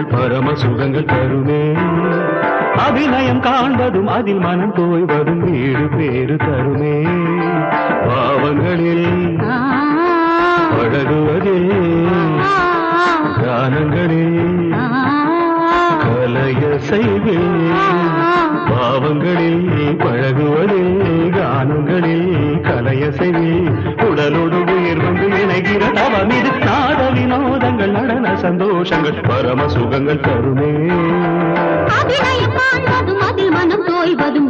சுகங்கள் பரம சுகங்கள் தருமே. அபிநயம் காண்பதும் அதில் மனம் தோய்வதும் வீடு பேரு தருமே. பாவங்களில் பழகுவதில் கானங்களில் கலைய செய்வில் பாவங்களில் பழகுவதில் கானங்களில் கலைய செய்வில் உடலோடு உயிர் வந்து இணைகிற தவம் இது நாத வினோதங்கள் நடன சந்தோஷங்கள் பரம சுகங்கள் தருமே அபிநயம் காண்பதும் அதில் மனம் தோய்வதும்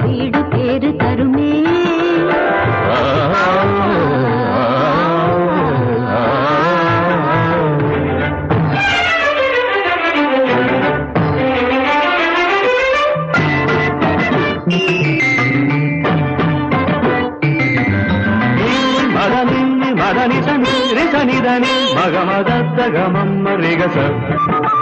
வீடு பேறு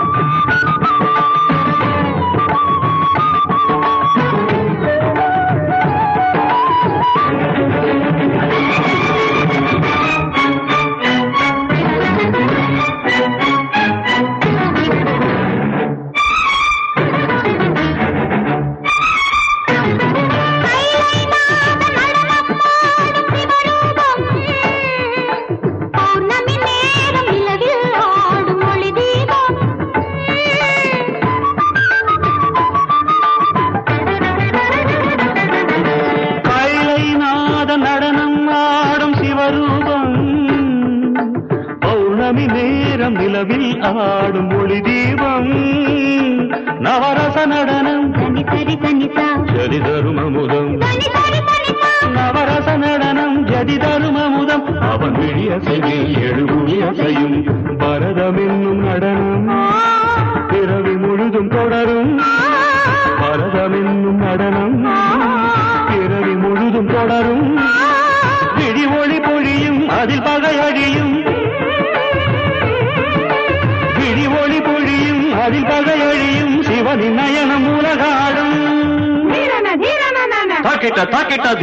தாக்கிட்ட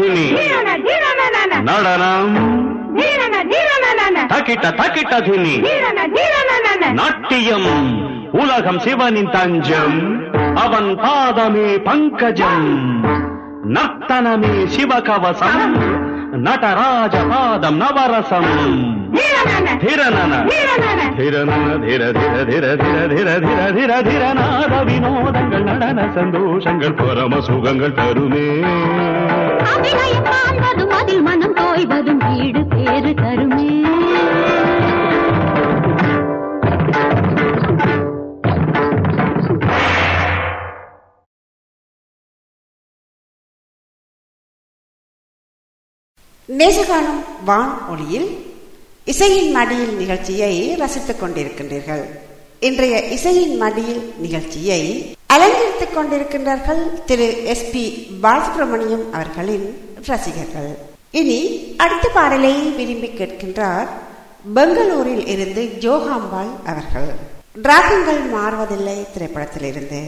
தாக்கிட்ட தீனி. தீரன தீரன நன நாட்டியம். உலகம் சிவனின் தஞ்சம். அவன் பாதமே பங்கஜம். நர்த்தனமே சிவகவசம். நடராஜ பாதம் நவரசம். ಧಿರನನ ಧಿರನನ ಧಿರ ಧಿರ ಧಿರ வினோதங்கள் நடன சந்தோஷங்கள் பரம சுகங்கள் தருமே. அதில் மனம் தோய்வதும் வீடு பேறு தருமே. நேசகாலம் வான் ஒளியில் இசையின் மடியில் நிகழ்ச்சியை ரசித்துக் கொண்டிருக்கின்றீர்கள். இன்றைய இசையின் மடியில் நிகழ்ச்சியை அலங்கரித்துக் கொண்டிருக்கின்றார்கள் திரு எஸ் பி பாலசுப்ரமணியம் அவர்களின் ரசிகர்கள். இனி அடுத்த பாடலை விரும்பி கேட்கின்றார் பெங்களூரில் இருந்து ஜோகாம்பாள் அவர்கள். டிராகங்கள் மாறுவதில்லை திரைப்படத்திலிருந்து.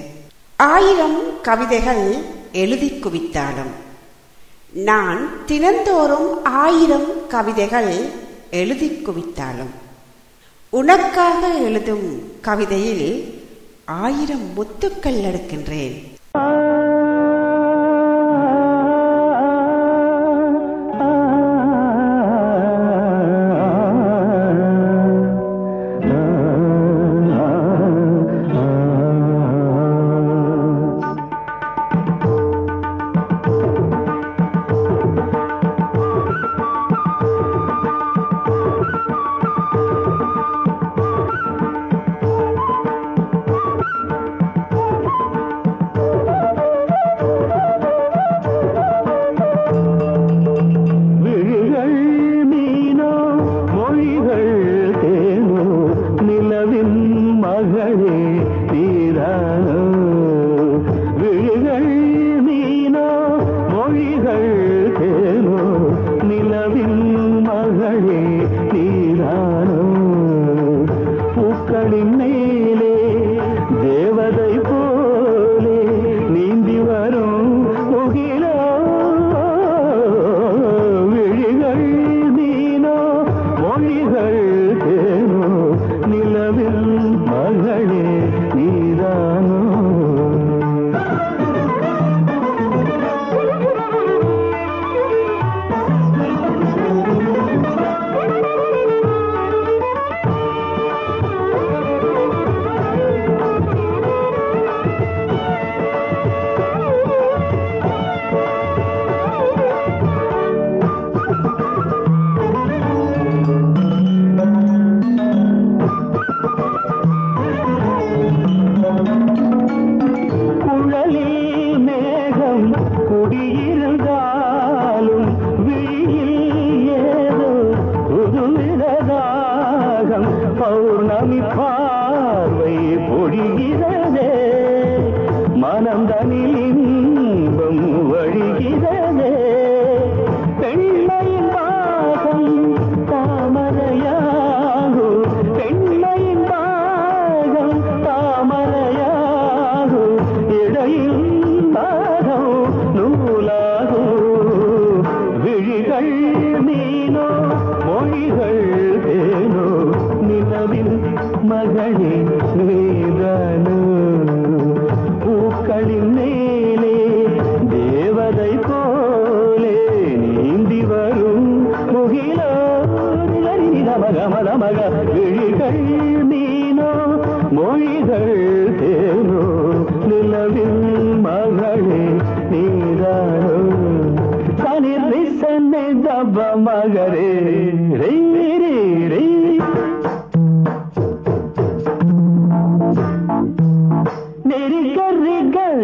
ஆயிரம் கவிதைகள் எழுதி குவித்தாலும். நான் தினந்தோறும் ஆயிரம் கவிதைகள் எழுதி குவித்தாலும். உனக்காக எழுதும் கவிதையில் ஆயிரம் முத்துக்கள் எடுக்கின்றேன்.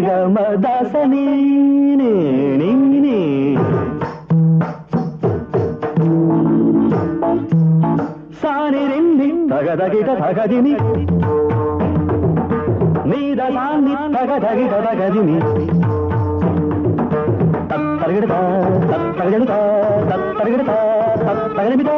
గమదాసని సాని రింది తగదగిట తగదిని నీద సాన్ని తగదగిట తగదిని తత్తరగడతా తత్తరగడతా తత్తరగడతా తత్తరగడమిదా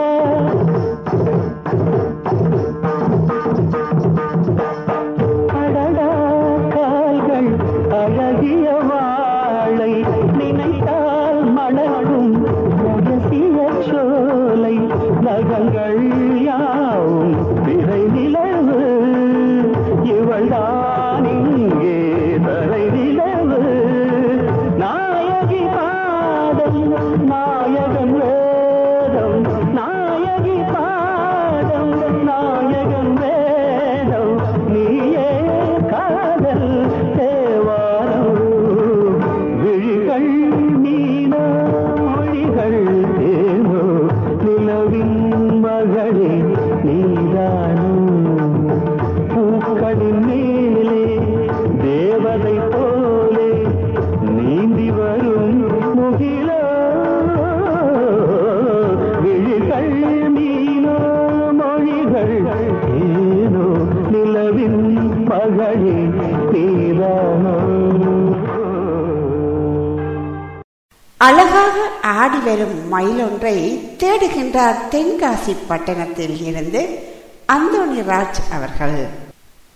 அழகாக ஆடி வரும் மயிலொன்றை தேடுகின்றார் தென்காசி பட்டணத்தில் இருந்து அந்தோணி ராஜ் அவர்கள்.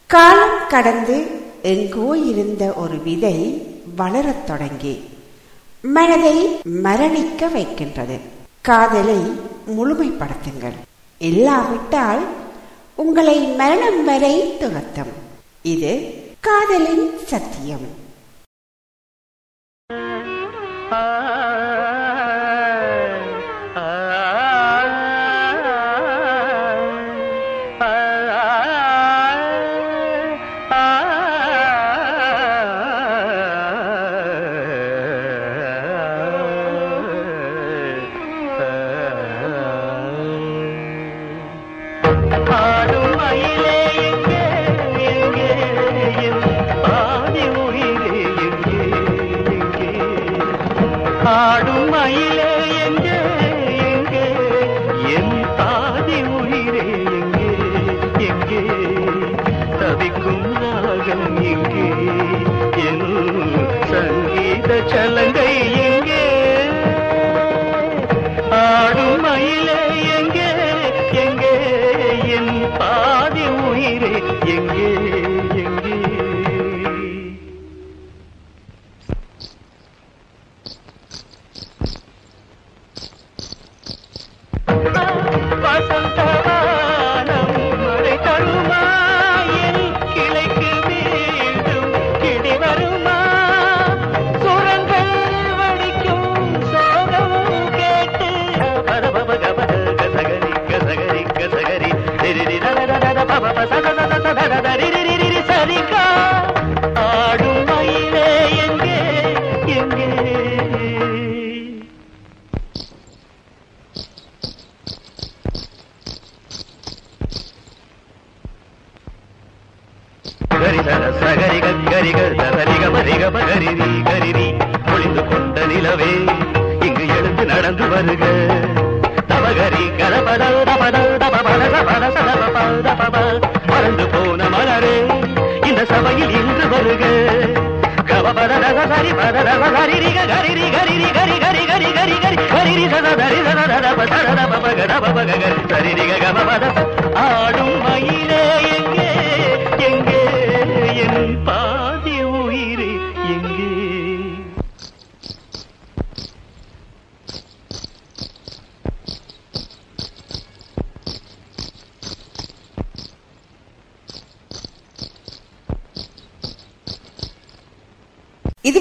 காலம் கடந்து எங்கோ இருந்த ஒரு விதை வளரத் தொடங்கி மனதை மரணிக்க வைக்கின்றது. காதலை முழுமைப்படுத்துங்கள். இல்லாவிட்டால் உங்களை மரணம் வரை துரத்தும். இது காதலின் சத்தியம். चल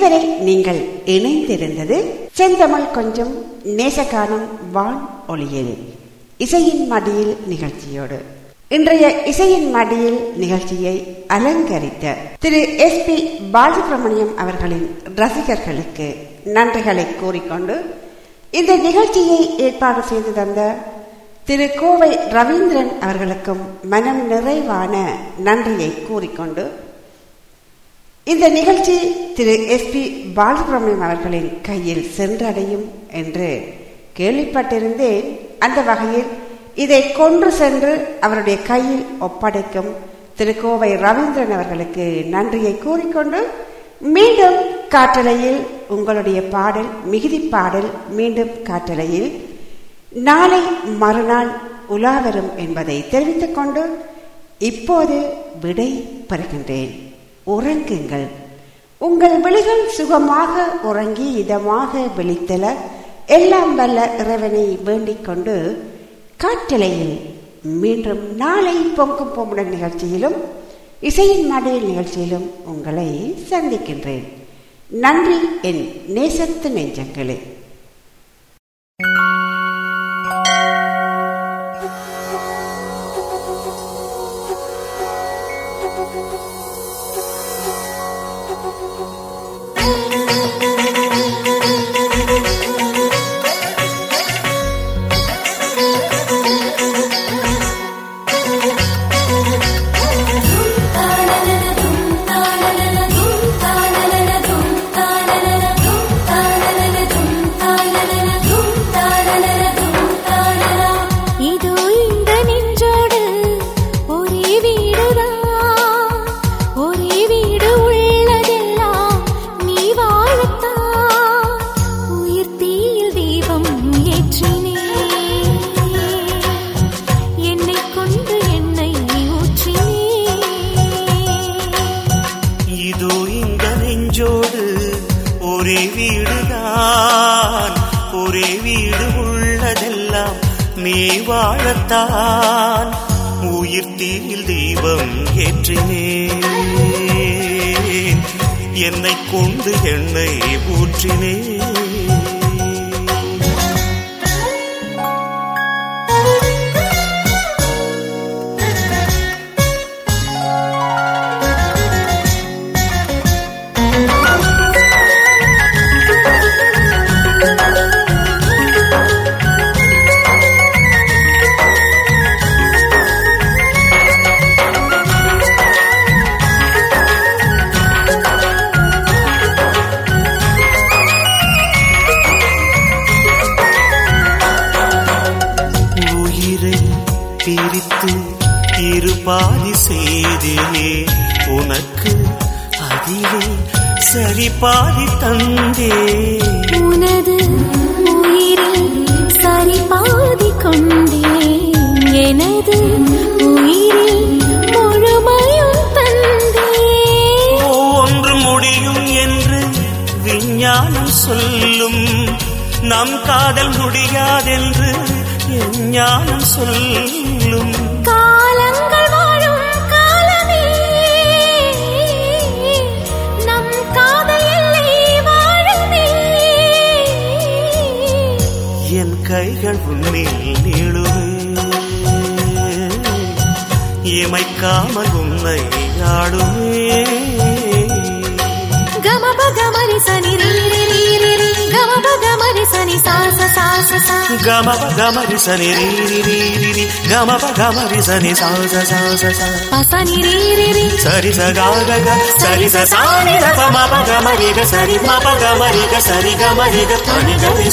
இதுவரை நீங்கள் இணைந்திருந்தது செந்தமிழ் கொஞ்சம் நேசகானம் வான் ஒளியில் இசையின் மடியில் நிகழ்ச்சியோடு. இன்றைய இசையின் மடியில் நிகழ்ச்சியை அலங்கரித்த திரு எஸ் பி பாலசுப்ரமணியம் அவர்களின் ரசிகர்களுக்கு நன்றிகளை கூறிக்கொண்டு இந்த நிகழ்ச்சியை ஏற்பாடு செய்து தந்த திரு கோவை ரவீந்திரன் அவர்களுக்கும் மனம் நிறைவான நன்றியை கூறிக்கொண்டு இந்த நிகழ்ச்சி திரு எஸ் பி பாலசுப்ரமணியம் அவர்களின் கையில் சென்றடையும் என்று கேள்விப்பட்டிருந்தேன். அந்த வகையில் இதை கொன்று சென்று அவருடைய கையில் ஒப்படைக்கும் திரு கோவை ரவீந்திரன் அவர்களுக்கு நன்றியை கூறிக்கொண்டு மீண்டும் காற்றலையில் உங்களுடைய பாடல் மிகுதி பாடல் மீண்டும் காற்றலையில் நாளை மறுநாள் உலாவரும் என்பதை தெரிவித்துக் கொண்டு இப்போது விடை பெறுகின்றேன். உறங்குங்கள். உங்கள் விழிகள் சுகமாக உறங்கி இதமாக விழித்தல எல்லாம் வல்ல இறைவனை வேண்டிக் கொண்டு காற்றலையில் மீண்டும் நாளை பொங்கும் பொம்முடன் நிகழ்ச்சியிலும் இசையின் மடையில் நிகழ்ச்சியிலும் உங்களை சந்திக்கின்றேன். நன்றி என் நேசத்து நெஞ்சங்களே. రామగున్నయ్యాడువే గమపగమని సని గమపగమని సని సాస సాస. సని రీరి గమపగమని సని సాస సరి సగాగ సరి ససాని గమపగమరిగ సరి మపగమరిగ సరి గమరిగ తని గరి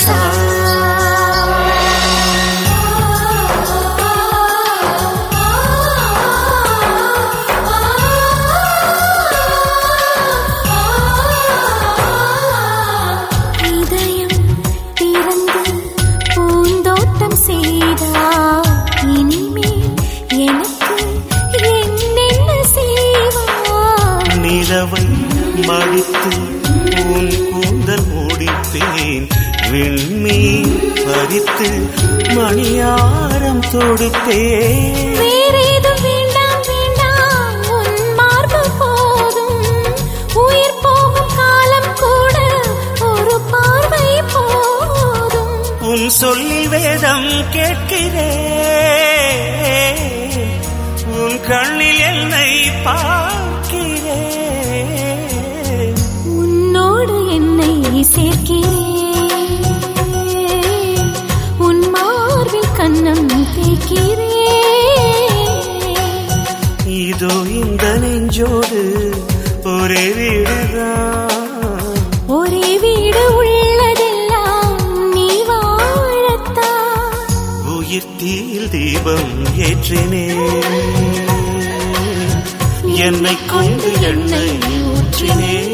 மடித்து உன் கூந்தல் முடிப்பேன் விண்மீன் பறித்து மணியாரம் வேண்டாம் உன் மார்பு போதும். உயிர் போகும் காலம் கூட ஒரு பார்வை போதும். உன் சொல்லில் வேதம் கேட்கிறேன் உன் கண்ணில் சேர்க்கிறேன். உன் மார்பில் கண்ணம் தேய்க்கிறேன். இதோ இந்த நெஞ்சோடு ஒரே வீடுதான். ஒரே வீடு உள்ளதெல்லாம் நீ வாழத்தான். உயிர் தீயில் தீபம் ஏற்றினே என்னை கொண்டு எண்ணெய் ஊற்றினே